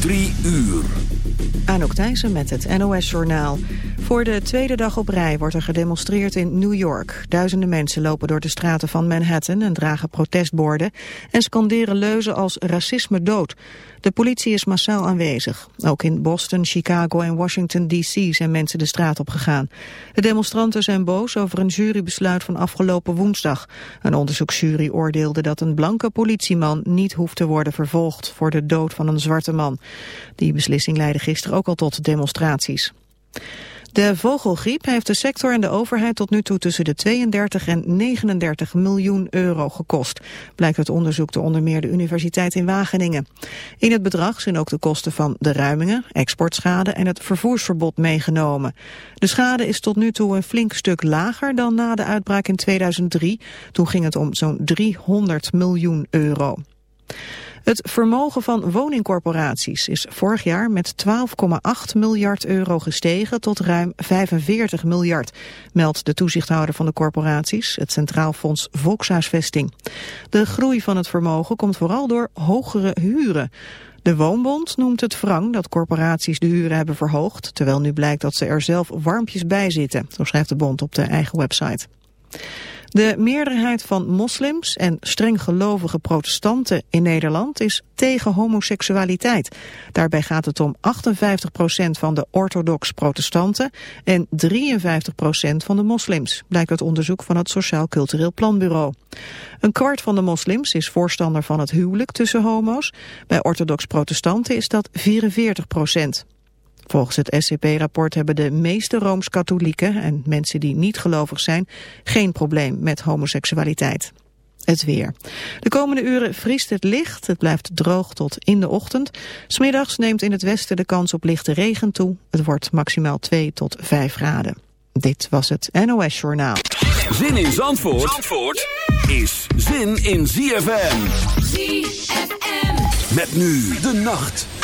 Drie uur. Anouk Thijssen met het NOS-journaal. Voor de tweede dag op rij wordt er gedemonstreerd in New York. Duizenden mensen lopen door de straten van Manhattan en dragen protestborden... en scanderen leuzen als racisme dood. De politie is massaal aanwezig. Ook in Boston, Chicago en Washington D.C. zijn mensen de straat op gegaan. De demonstranten zijn boos over een jurybesluit van afgelopen woensdag. Een onderzoeksjury oordeelde dat een blanke politieman niet hoeft te worden vervolgd voor de dood van een zwarte man. Die beslissing leidde gisteren ook al tot demonstraties. De vogelgriep heeft de sector en de overheid tot nu toe tussen de 32 en 39 miljoen euro gekost, blijkt uit onderzoek door onder meer de Universiteit in Wageningen. In het bedrag zijn ook de kosten van de ruimingen, exportschade en het vervoersverbod meegenomen. De schade is tot nu toe een flink stuk lager dan na de uitbraak in 2003. Toen ging het om zo'n 300 miljoen euro. Het vermogen van woningcorporaties is vorig jaar met 12,8 miljard euro gestegen tot ruim 45 miljard, meldt de toezichthouder van de corporaties, het Centraal Fonds Volkshuisvesting. De groei van het vermogen komt vooral door hogere huren. De Woonbond noemt het wrang dat corporaties de huren hebben verhoogd, terwijl nu blijkt dat ze er zelf warmpjes bij zitten, zo schrijft de bond op de eigen website. De meerderheid van moslims en streng gelovige protestanten in Nederland is tegen homoseksualiteit. Daarbij gaat het om 58% van de orthodox protestanten en 53% van de moslims, blijkt uit onderzoek van het Sociaal Cultureel Planbureau. Een kwart van de moslims is voorstander van het huwelijk tussen homo's. Bij orthodox protestanten is dat 44 procent. Volgens het SCP-rapport hebben de meeste Rooms-Katholieken en mensen die niet gelovig zijn geen probleem met homoseksualiteit. Het weer. De komende uren vriest het licht. Het blijft droog tot in de ochtend. Smiddags neemt in het westen de kans op lichte regen toe. Het wordt maximaal 2 tot 5 graden. Dit was het NOS Journaal. Zin in Zandvoort, Zandvoort is zin in ZFM. ZFM. Met nu de nacht.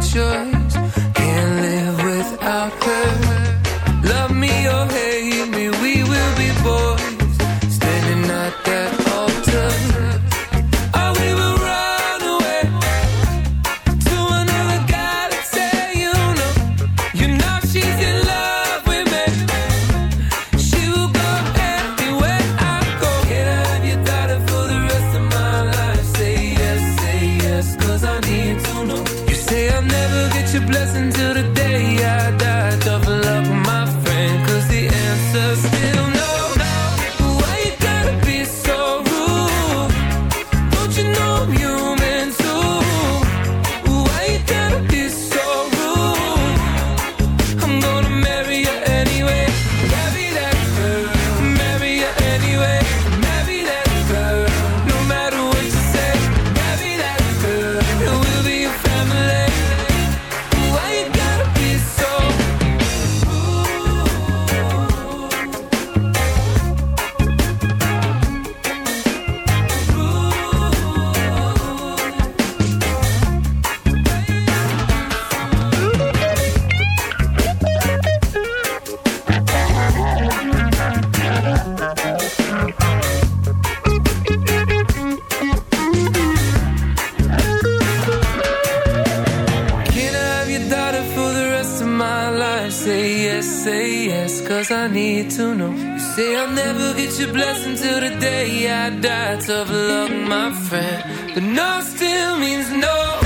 choice my friend, but no still means no.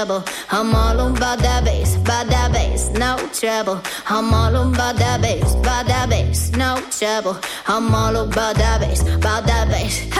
I'm all about that base, by that bass, no trouble. I'm all about that base, by that bass, no trouble. I'm all about that bass, by that bass.